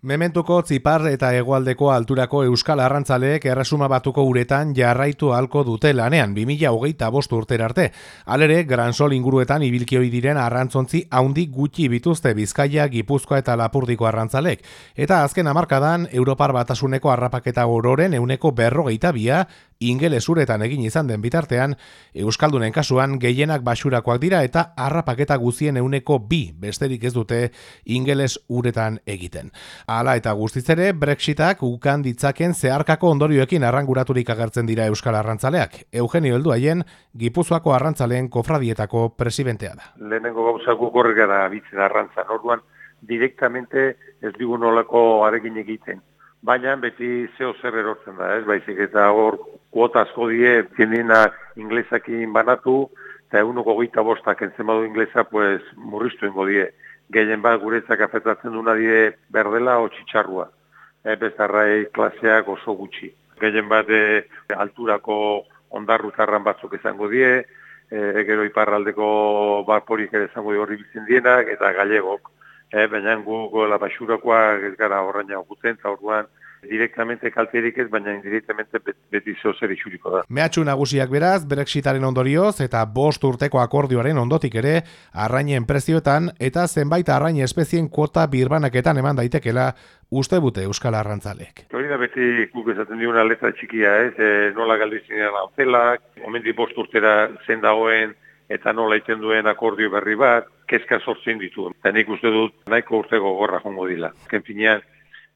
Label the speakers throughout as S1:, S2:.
S1: Mementuko Tzipar eta Hegoaldeko alturako Euskal Arrantzaleek erresuma batuko uretan jarraitu halko dute lanean 2008 bost urter arte. Alere, Gran Sol inguruetan ibilkioi diren arrantzontzi haundi gutxi bituzte Bizkaia, Gipuzkoa eta Lapurdiko arrantzalek. Eta azken hamarkadan Europar batasuneko harrapaketa ororen euneko berrogeita bia, ingeles uretan egin izan den bitartean, Euskaldunen kasuan gehienak basurakoak dira eta harrapaketa guzien euneko bi besterik ez dute ingeles uretan egiten. Hala eta guztiz ere, Brexitak ukan ditzaken zeharkako ondorioekin arranguraturik agertzen dira Euskal Arrantzaleak. Eugenio Heldu haien, Gipuzkoako Arrantzaleen kofradietako presidentea da.
S2: Lehenengo gauzako korre gara bitzen arrantza, orduan direktamente ez digu nolako arekin egiten. Baina beti zeo zer erortzen da, ez? Baizik eta hor kuota asko die, tiendina inglesakin banatu, eta egunoko gita bostak entzen badu inglesa, pues murriztu ingo die gehien bat guretzak afetatzen duna die berdela o txitsarrua. E, bezarrai klaseak oso gutxi. Gehien bat e, alturako ondarrutarran batzuk izango die, e, gero iparraldeko barporik ere izango die horri bizin dienak, eta gallegok. E, Baina gu goela basurakoak ez gara horrein guten, eta orduan direktamente kalterik ez, baina indirectamente beti zeo zer isuriko da.
S1: Mehatxu nagusiak beraz, Brexitaren ondorioz eta bost urteko akordioaren ondotik ere, arrainen prezioetan eta zenbait arrain espezien kuota birbanaketan eman daitekela uste bute Euskal Arrantzalek.
S2: Hori da beti guk esaten diuna letra txikia ez, e, nola galdizinean hauzelak, momentik bost urtera zen dagoen eta nola iten duen akordio berri bat, kezka sortzen ditu. Eta nik uste dut nahiko urtego gorra jongo dila. Ken finean,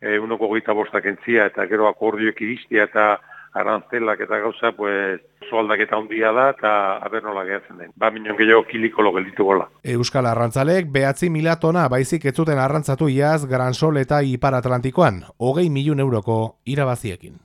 S2: e, unoko goita bostak entzia eta gero akordioek iristia eta arantzelak eta gauza, pues, oso aldaketa handia da eta aber nola gehatzen den. Ba, minon gehiago kiliko lo gelditu gola.
S1: Euskal Arrantzalek behatzi mila tona baizik ez zuten arrantzatu iaz Gran Sol eta Ipar Atlantikoan, hogei milun euroko irabaziekin.